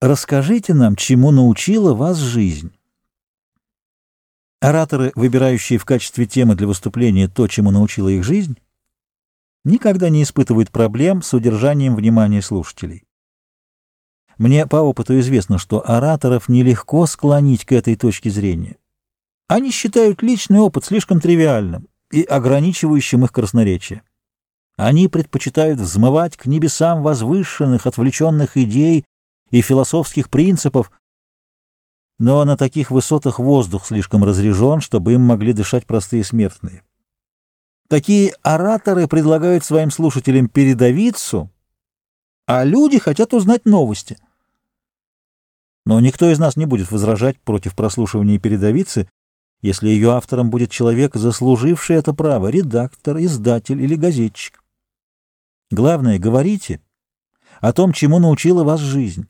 Расскажите нам, чему научила вас жизнь. Ораторы, выбирающие в качестве темы для выступления то, чему научила их жизнь, никогда не испытывают проблем с удержанием внимания слушателей. Мне по опыту известно, что ораторов нелегко склонить к этой точке зрения. Они считают личный опыт слишком тривиальным и ограничивающим их красноречие. Они предпочитают взмывать к небесам возвышенных, отвлеченных идей и философских принципов, но на таких высотах воздух слишком разрежен, чтобы им могли дышать простые смертные. Такие ораторы предлагают своим слушателям передовицу, а люди хотят узнать новости. Но никто из нас не будет возражать против прослушивания передовицы, если ее автором будет человек, заслуживший это право, редактор, издатель или газетчик. Главное, говорите о том, чему научила вас жизнь,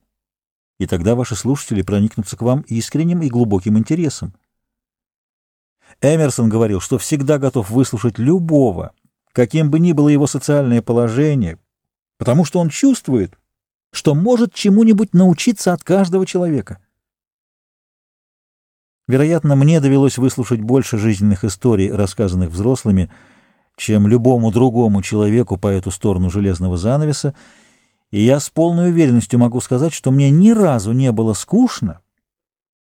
и тогда ваши слушатели проникнутся к вам искренним и глубоким интересом. Эмерсон говорил, что всегда готов выслушать любого, каким бы ни было его социальное положение, потому что он чувствует, что может чему-нибудь научиться от каждого человека. Вероятно, мне довелось выслушать больше жизненных историй, рассказанных взрослыми, чем любому другому человеку по эту сторону железного занавеса, и я с полной уверенностью могу сказать, что мне ни разу не было скучно,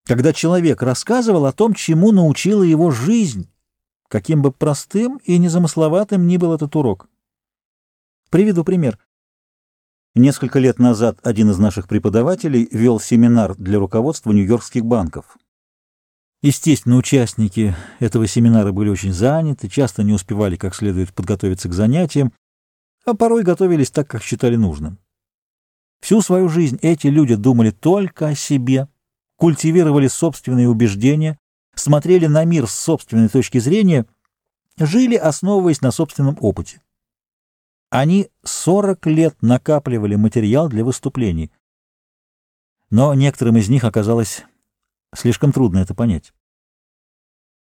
когда человек рассказывал о том, чему научила его жизнь, каким бы простым и незамысловатым ни был этот урок. Приведу пример. Несколько лет назад один из наших преподавателей вел семинар для руководства нью-йоркских банков. Естественно, участники этого семинара были очень заняты, часто не успевали как следует подготовиться к занятиям, а порой готовились так, как считали нужным. Всю свою жизнь эти люди думали только о себе, культивировали собственные убеждения, смотрели на мир с собственной точки зрения, жили, основываясь на собственном опыте. Они 40 лет накапливали материал для выступлений, но некоторым из них оказалось слишком трудно это понять.